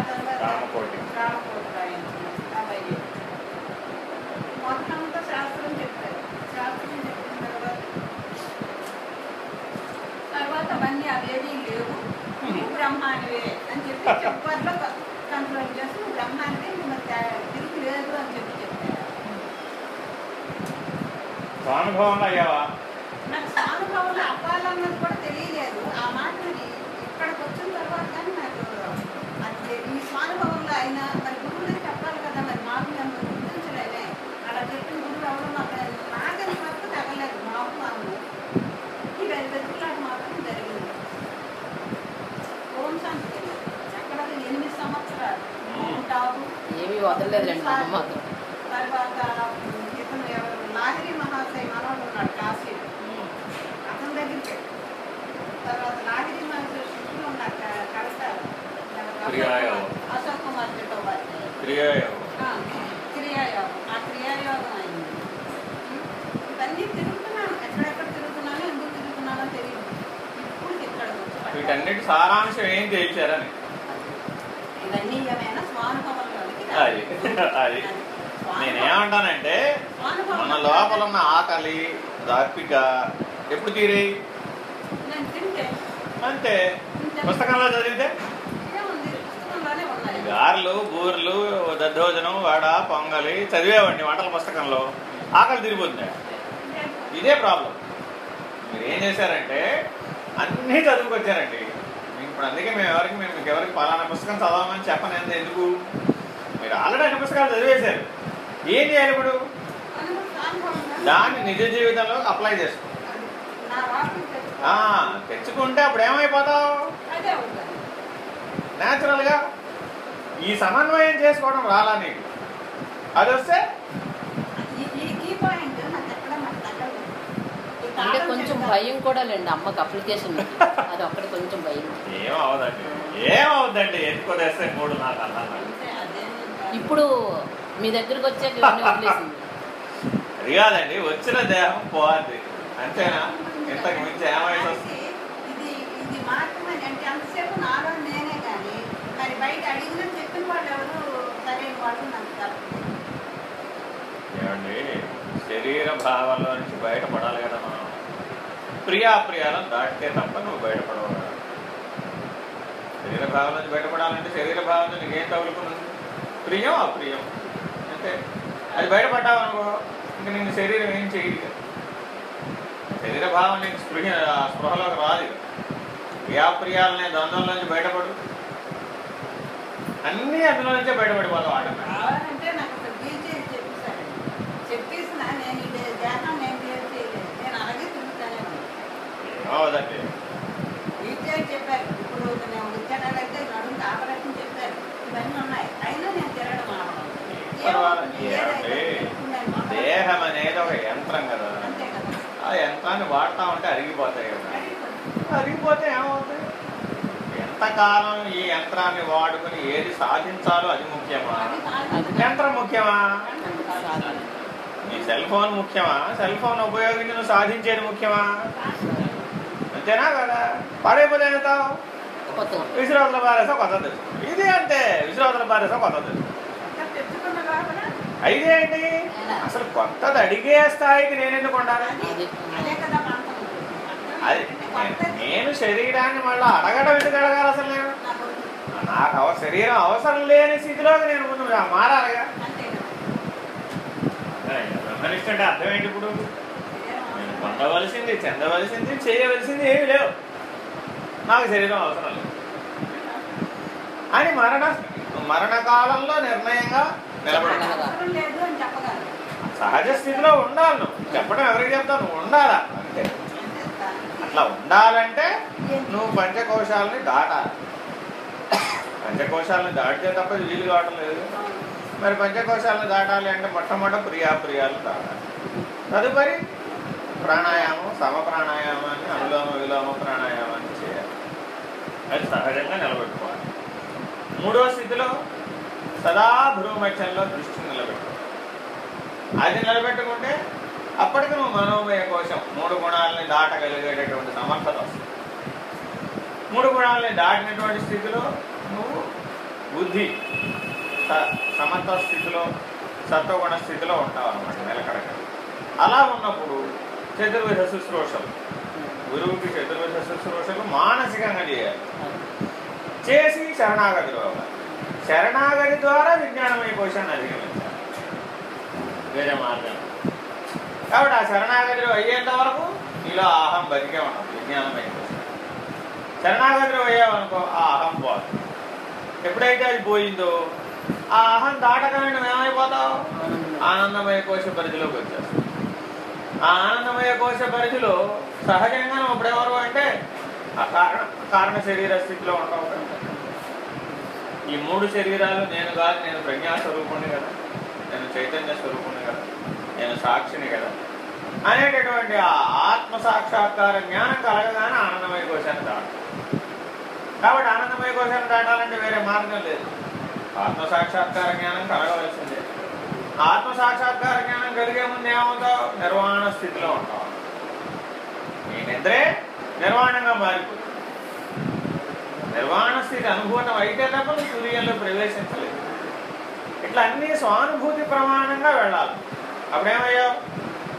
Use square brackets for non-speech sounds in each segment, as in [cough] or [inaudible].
రామకోటి. రామకోటి రాయించారు అవన్నీ మొత్తం అంతా శాస్త్రం చెప్పారు. శాస్త్రం చెప్పిన తర్వాత తర్వాత అవన్నీ లేవు. బ్రహ్మానివే అని చెప్పి చెప్పట్లో కంట్రోల్ బ్రహ్మానివే తిరిగి లేదు అని చెప్పి స్వానుభవంలో అయ్యావా? నాకు సానుభవంలో అవ్వాలన్నది కూడా తెలియలేదు. ఆ మాట ఇక్కడికి వచ్చిన తర్వాత కానీ నాకు అది తె- ఈ స్వానుభవంలో అయినా మరి గురువులే చెప్పాలి కదా మరి మాకు నన్ను గుర్తించలేదే అలా చెప్పిన గురువు ఎవరు మాకు నాకని వరకు తగలేదు మాకు మాకు ఈ వెతుకులాట మాత్రం జరిగింది ఓం శాంతి ఎక్కడ ఎనిమిది సంవత్సరాలు ఉంటావు ఏమీ వదలలేదులేండి మా అమ్మ మాత్రం తర్వాత ఇతను ఎవరు లాహిరి మహాశయ మనోడు ఉన్నాడు కాశీలో అతని దగ్గరికి వెళ్ళి. తర్వాత లాహిరి మహాశయ శిష్యులు ఉన్నారు క- కవిత క్రియాయోగం. అశోక్ కుమార్ జటోబాయ్ క్రియాయోగం. ఆ, క్రియాయోగం. ఆ క్రియాయోగం అయింది. ఇవన్నీ తిరుగుతున్నాను. ఎక్కడెక్కడ తిరుగుతున్నానో ఎందుకు తిరుగుతున్నానో తెలియదు. ఇప్పుడు ఇక్కడ వీటన్నిటి సారాంశం ఏం తేల్చారని ఇవన్నీ ఏమైనా స్వానుభవంలోనికి అది. అది. నేనేమంటానంటే మన లోపల ఉన్న ఆకలి దార్పిక ఎప్పుడు తీరేయి? తింటే. అంతే. పుస్తకంలో చదివితే? గారెలు బూరెలు దద్దోజనం వడ పొంగలి చదివేవండి వంటల పుస్తకంలో. ఆకలి తిరిగిపోతుంది. ఇదే ప్రాబ్లం. మీరు ఏం చేశారంటే అన్నీ చదువుకొచ్చారండి. ఇప్పుడు అందుకే మేము ఎవరికి మేము మీకు ఎవరికి పలానా పుస్తకం చదవమని చెప్పనంత ఎందుకు? మీరు ఆల్రెడీ అన్ని పుస్తకాలు చదివేశారు. ఏం చేయాలి ఇప్పుడు? దాన్ని నిజ జీవితంలో అప్లై చేసుకో. తెచ్చుకుంటే అప్పుడు ఏమైపోతావు? న్యాచురల్గా ఈ సమన్వయం చేసుకోవడం రాలా నీకు? అది వస్తే? అంటే కొంచెం భయం కూడా లేండి అమ్మకి అప్లికేషన్ [laughs] అది ఒక్కటి కొంచెం భయం. ఏమవుదండి ఏమవుద్దండి ఎందుకో తెస్తే మూడు నాకు కాదు. ఇప్పుడు మీ దగ్గరికి వచ్చాక వదిలేసింది. అది కాదండి వచ్చిన దేహం పోద్ది అంతేనా? ఇంతకు మించి ఏమైతే వస్తుంది ఇది ఇది మాత్రమే అంటే అంతసేపు నాలో నేనే కానీ మరి బయట అడిగినా చెప్పిన వాళ్ళు ఎవరు సరైన వాళ్ళు ఏమండి? శరీర భావంలో నుంచి బయటపడాలి కదా మనం. ప్రియాప్రియాలను దాటితే తప్ప నువ్వు బయటపడవు. శరీర భావం నుంచి బయటపడాలంటే శరీర భావం నుంచి నీకేం తగులుకున్నది? ప్రియం అప్రియం. అంటే అది బయటపడ్డావు అనుకో ఇంక నిన్ను శరీరం ఏం చేయదు. శరీర భావం నీకు స్పృహ స్పృహలోకి రాదు. ప్రియాప్రియాలనే ద్వంద్వంలోంచి బయటపడు. అన్నీ అందులో నుంచే బయటపడిపోతావు ఆటోమేటిక్ కావాలంటే నాకు ఒక డీల్ చేసి చెప్పేశారు చెప్పేసిన నేను ఇది దేహం నేను డీల్ చేయలేదు. నేను అలాగే తిరుగుతానే ఉన్నాను. ఏమవుదండి డీల్ చేసి చెప్పారు. ఇప్పుడు నేను వచ్చానంటే నడుము ఆపరేషన్ చెప్పారు. ఇవన్నీ ఉన్నాయి. అయినా నేను తిరగడం దేహం అనేది ఒక యంత్రం కదా. ఆ యంత్రాన్ని వాడుతూ ఉంటే అరిగిపోతాయి కదా. అరిగిపోతే ఏమవుతుంది? ఎంతకాలం ఈ యంత్రాన్ని వాడుకుని ఏది సాధించాలో అది ముఖ్యమా. యంత్రం ముఖ్యమా. నీ సెల్ ఫోన్ ముఖ్యమా? సెల్ ఫోన్ ఉపయోగించి నువ్వు సాధించేది ముఖ్యమా? అంతేనా కదా? పాడైపోతే కొత్తగా విశ్రావతుల బారేసా కొత్తది. ఇది అంతే. విశ్రావతుల ఇంకా తెచ్చుకున్న లోపల అయిదేంటి అసలు కొత్తది అడిగే స్థాయికి నేను ఎందుకు ఉండాలి అది. నేను- నేను శరీరాన్ని మళ్ళీ అడగడం ఎందుకు అడగాలి అసలు నేను? నాకు శరీరం అవసరం లేని స్థితిలోకి నేను ముందు మారాలిగా బ్రహ్మనిష్ట అంటే అర్థం ఏంటి ఇప్పుడు? నేను పొందవలసింది చెందవలసింది చేయవలసింది ఏమి లేవు. నాకు శరీరం అవసరం లేదు. అని మరణ మరణకాలంలో నిర్ణయంగా నిలబడి అవసరం లేదు అని చెప్పగలరు సహజ స్థితిలో ఉండాలి నువ్వు చెప్పడం ఎవరికి చెప్తావు నువ్వు ఉండాలా? అట్లా ఉండాలంటే నువ్వు పంచకోశాలని దాటాలి. పంచకోశాలను దాటితే తప్ప వీలు కావట్లేదు మరి పంచకోశాలను దాటాలి అంటే మొట్టమొదట ప్రియాప్రియాలు దాటాలి. తదుపరి ప్రాణాయామం సమ ప్రాణాయామాన్ని అనులోమ విలోమ ప్రాణాయామాన్ని చేయాలి. అది సహజంగా నిలబెట్టుకోవాలి. మూడో స్థితిలో సదా భ్రూమధ్యంలో దృష్టి నిలబెట్టుకోవాలి అది నిలబెట్టుకుంటే అప్పటికి నువ్వు మనోమయ కోశం మూడు గుణాలని దాటగలిగేటటువంటి సమర్థత వస్తుంది మూడు గుణాలని దాటినటువంటి స్థితిలో నువ్వు బుద్ధి స- సమర్థ స్థితిలో సత్వగుణ స్థితిలో ఉంటావు అనమాట నిలకడగా అలా ఉన్నప్పుడు చతుర్విధ శుశ్రూషలు. గురువుకి చతుర్విధ శుశ్రూషలు మానసికంగా చేయాలి. చేసి శరణాగతిలో అవ్వాలి శరణాగతి ద్వారా విజ్ఞానమై కోశాన్ని అధిగమించాలి. వేరే మార్గం కాబట్టి ఆ శరణాగతిలో అయ్యేంత వరకు నీలో అహం బతికే ఉండదు విజ్ఞానమయ శరణాగతిలో పోయావనుకో ఆ అహం పోదు. ఎప్పుడైతే అది పోయిందో ఆ అహం దాటగానే నువ్వు ఏమైపోతావు? ఆనందమయ కోశ పరిధిలోకి వచ్చేస్తావు. ఆ ఆనందమయ కోశ పరిధిలో సహజంగా నువ్వు ఇప్పుడెవరు అంటే ఆ కారణ కారణ శరీర స్థితిలో ఉంటావు ఈ మూడు శరీరాలు నేను కాదు నేను ప్రజ్ఞాస్వరూపుణ్ణి కదా. నేను చైతన్య స్వరూపుణ్ణి కదా. నేను సాక్షిని కదా. అనేటటువంటి ఆ ఆత్మ సాక్షాత్కార జ్ఞానం కలగగానే ఆనందమయ కోశాన్ని దాటాలి. కాబట్టి ఆనందమయ కోశాన్ని దాటాలంటే వేరే మార్గం లేదు. ఆత్మ సాక్షాత్కార జ్ఞానం కలగవలసిందే. ఆత్మ సాక్షాత్కార జ్ఞానం కలిగే ముందు ఏమవుతావు? నిర్వాణ స్థితిలో ఉంటావు. నీ నిద్రే నిర్వాణంగా మారిపోతుంది. నిర్వాణ స్థితి అనుభూతం అయితే తప్ప సూర్యంలో ప్రవేశించలేదు. ఇట్లా అన్ని స్వానుభూతి ప్రమాణంగా వెళ్ళాలి. అప్పుడేమయ్యావు?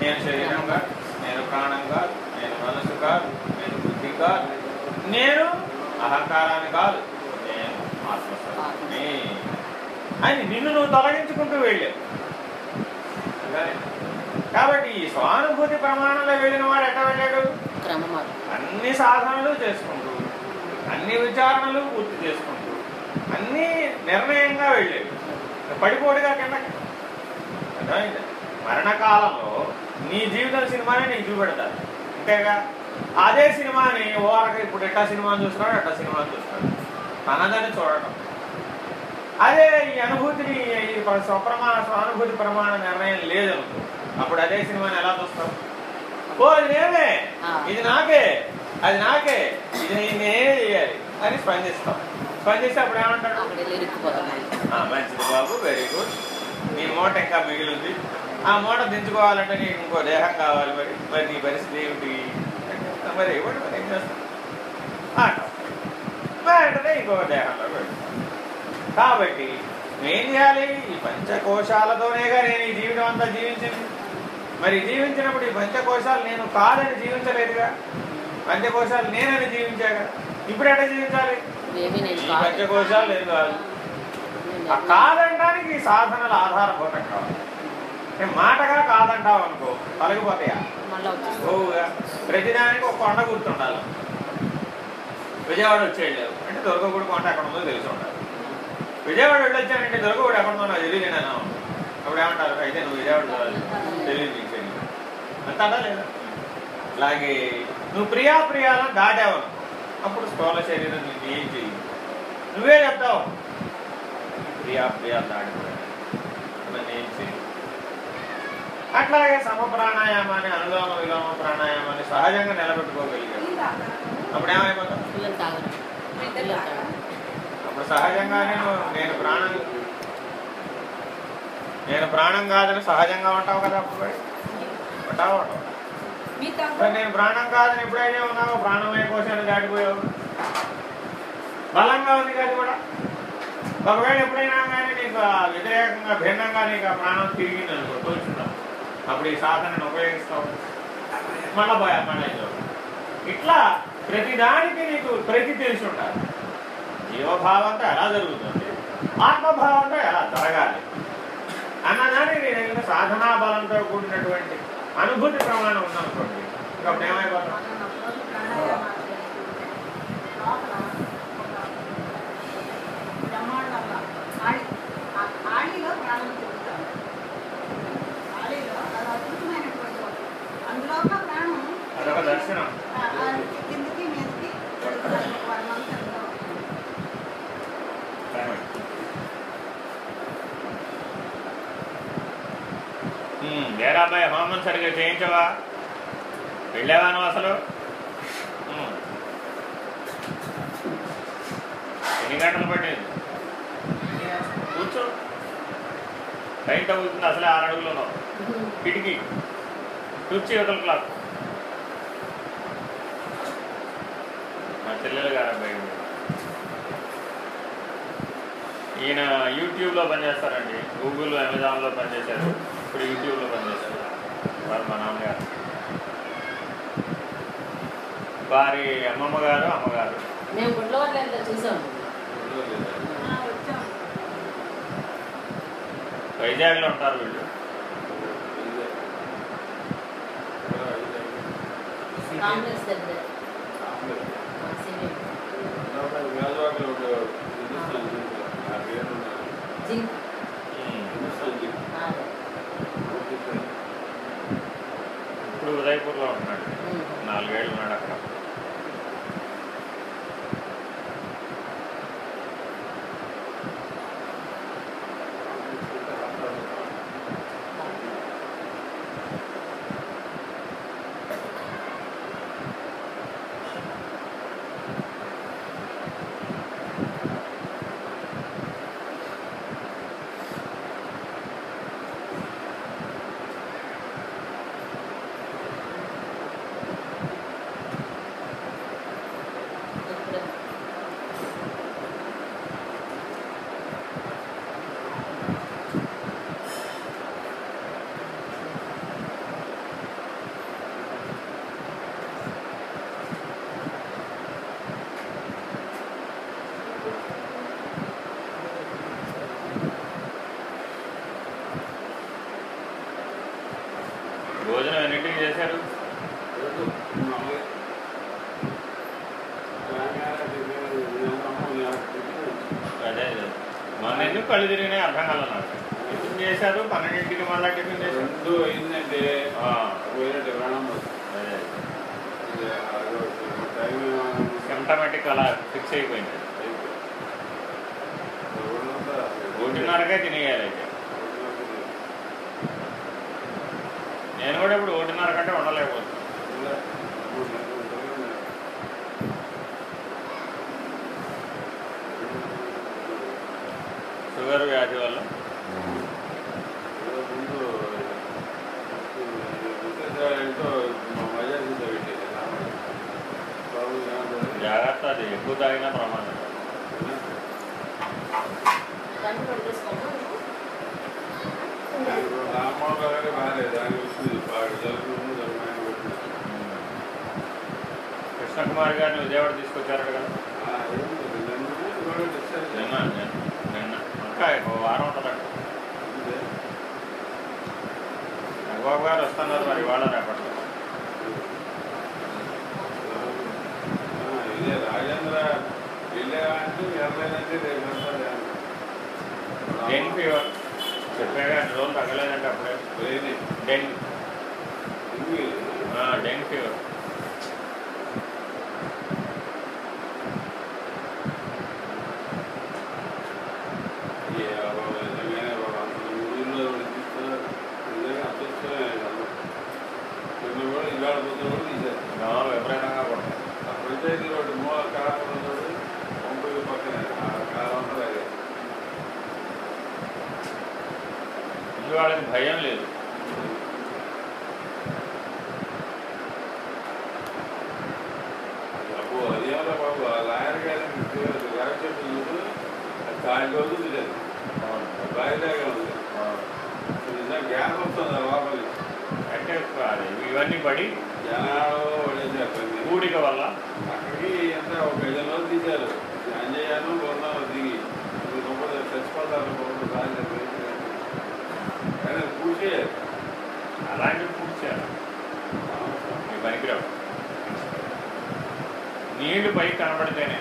నేను శరీరంగా కాదు నేను ప్రాణం కాదు నేను మనసు కాదు నేను బుద్ధి కాదు నేను అహంకారాన్ని కాదు నేను ఆత్మస్వరూపిణి. అని నిన్ను నువ్వు తొలగించుకుంటూ వెళ్ళావు? కాబట్టి ఈ స్వానుభూతి ప్రమాణంలో వెళ్ళిన వాడు ఎట్లా వెళ్ళాడు? అన్ని సాధనలు చేసుకుంటూ అన్ని విచారణలు పూర్తి చేసుకుంటూ అన్ని నిర్ణయంగా వెళ్ళేవి పడిపోడుగా కిందకి. అర్థమైందా? మరణకాలంలో నీ జీవితం సినిమాని నీకు చూపెడతారు అంతేగా? అదే సినిమాని ఓరక ఇప్పుడు ఎట్టా సినిమాని చూస్తున్నాడు ఎట్టా సినిమాని చూస్తున్నాడు. తనదని చూడటం. అదే ఈ అనుభూతిని ఈ స్వప్రమాణ స్వానుభూతి ప్రమాణ నిర్ణయం లేదనుకో అప్పుడు అదే సినిమాని ఎలా చూస్తావు? ఓ అది నేనే. ఇది నాకే. అది నాకే. ఇది నేనే చేయాలి అని స్పందిస్తాం. స్పందిస్తే అప్పుడు ఏమంటాడు? మంచిది బాబు. Very good. నీ మూట ఇంకా మిగిలింది. ఆ మూట దించుకోవాలంటే నీకు ఇంకో దేహం కావాలి మరి. మరి నీ పరిస్థితి ఏమిటి? మరి ఇవ్వండి మరి ఏం చేస్తాం అంటాం వెంటనే ఇంకో దేహంలో కాబట్టి ఏం చేయాలి? ఈ పంచకోశాలతోనేగా నేను ఈ జీవితం అంతా జీవించింది. మరి జీవించినప్పుడు ఈ పంచకోశాలు నేను కాదని జీవించలేదుగా? పంచకోశాలు నేనని జీవించాగా? ఇప్పుడు ఎట్లా జీవించాలి? నేను ఈ పంచకోశాలు నేను కాదు. నేను ఈ సాధనలు ఆధారభూతం కావాలి. నేను మాటగా కాదంటావు అనుకో తొలగిపోతాయా? ప్రతిదానికి ఒక కొండ గుర్తుండాలి. విజయవాడ వచ్చేయలేవు అంటే దుర్గగుడి కొండ ఎక్కడ ఉందో తెలిసి ఉండాలి. విజయవాడ వెళ్ళొచ్చానంటే దుర్గగుడి ఎక్కడ ఉందో నాకు తెలియదు నేను అప్పుడు ఏమంటారు? అయితే నువ్వు విజయవాడ తెలియదు నీకు తెలియదు. అంటాడా లేదా? అలాగే నువ్వు ప్రియా ప్రియాలను దాటావు అప్పుడు స్థూల శరీరం నీకు ఏం చేయదు నువ్వే చెప్తావు? ప్రియా ప్రియాలు దాటిపోయాను నన్ను ఏం చేయదు అట్లాగే సమ ప్రాణాయామాన్ని అనులోమ విలోమ ప్రాణాయామాన్ని సహజంగా నిలబెట్టుకోగలిగాడు అప్పుడు తాగరు. అప్పుడు సహజంగానే నేను ప్రాణం నేను ప్రాణం కాదని సహజంగా ఉంటావు కదా అప్పుడు. ఉంటావు ఉంటావు. నేను ప్రాణం కాదని ఎప్పుడైతే ఉన్నావో? ప్రాణమయ కోశాన్ని దాటిపోయావు? బలంగా ఉంది కదా కూడా. ఒకవేళ ఎప్పుడైనా కానీ నీకు వ్యతిరేకంగా భిన్నంగా నీకు ఆ ప్రాణం తిరిగింది అనుకో అప్పుడు ఈ సాధనను ఉపయోగిస్తావు. మళ్ళా పోయా మళ్ళీ ఇట్లా ప్రతిదానికి నీకు ప్రతి తెలిసి ఉండాలి. జీవభావంతో ఎలా జరుగుతుంది? ఆత్మభావంతో ఎలా జరగాలి? అన్నదాన్ని నేను దగ్గర సాధనా బలంతో కూడినటువంటి అనుభూతి ప్రమాణం ఉందనుకోండి. ఇంకప్పుడు ఏమైపోతాం ఆడిలో ప్రాణం తిరుగుతాం ఆడిలో అది అద్భుతమైనటువంటి ఒకటి. అందులో ఒక ప్రాణం అదొక దర్శనం ఆ, ఆ, కిందకి మీదకి వెళ్తుంది. వన్ మంత్ ఎంతో. ఉమ్, వేరాబాయ్ సరిగ్గా చేయించవా? వెళ్ళావా నువ్వు అసలు ఎన్ని గంటలు పట్టేది? కూర్చో. ట్రైన్ తగ్గుతుంది అసలే ఆరు అడుగులను కిటికీ. కుర్చీ ఒక క్లాక్ మా చెల్లెలు గారు అబ్బాయి ఈయన యూట్యూబ్లో పనిచేస్తారండి. గూగుల్ అమెజాన్లో పనిచేశారు. ఇప్పుడు యూట్యూబ్లో పనిచేస్తారు వారు మా నాన్నగారు వారి అమ్మమ్మ గారు అమ్మగారు. మేము గుడ్ల చూసాము ఆ, వచ్చాం వైజాగ్లో ఉంటారు వీళ్ళు. జింక్ అదే. ఇప్పుడు ఉదయపూర్లో ఉన్నాడు. నాలుగేళ్ళు ఉన్నాడు అక్కడ ఇప్పుడు భోజనం ఎన్నింటికి చేశారు అదే అదే మొన్న ఎందుకు కళ్ళు తిరిగినాయి అర్థం కాల నాకు. టిఫిన్ చేశారు పన్నెండింటికి మళ్ళీ టిఫిన్ చేశారు. రెండు ఆ, పోయినట్టు ప్రాణం సిమ్టమేటిక్ అలా ఫిక్స్ అయిపోయింది. ఒకటిన్నరకే తినేయాలి అయితే. నేను కూడా ఇప్పుడు ఒకటిన్నర కంటే ఉండలేకపోతున్నాను షుగర్ వ్యాధి వల్ల? జాగ్రత్త అది ఎక్కువ తాగినా ప్రమాదం. పడిచేసుకోమా కృష్ణకుమార్ గారిని విజయవాడ తీసుకొచ్చారు కదా? ఒక వారం ఉంటుందంట రఘుబాబు గారు వస్తున్నారు మరి ఇవాళ రేపట్లో ఇదే రాజేంద్ర రేపు డెంగ్ ఫీవర్. రోజులు తగ్గలేదంటే అప్పుడే. డెంగ్ డెంగ్ ఫీవర్ ఆ, విపరీతంగా పడుతుంది ఇది వాళ్ళకి భయం లేదు కాలి రోజు లేదు బాయిలాగా ఉంది గ్యాస్ వస్తుంది లోపలి అంటే ఇవన్నీ పడి జనాలు పడేసారు కూడిక వల్ల అక్కడికి ఎంత ఒక ఐదు రోజులు తీశారు అంజయ్యాను బృందాలు దిగి ఇప్పుడు గొప్ప చచ్చిపోతారు గొప్ప కానీ అది పూసేయారు అలాంటివి పూడ్చారు మీ పనికిరావు నీళ్ళు పైకి కనబడితేనే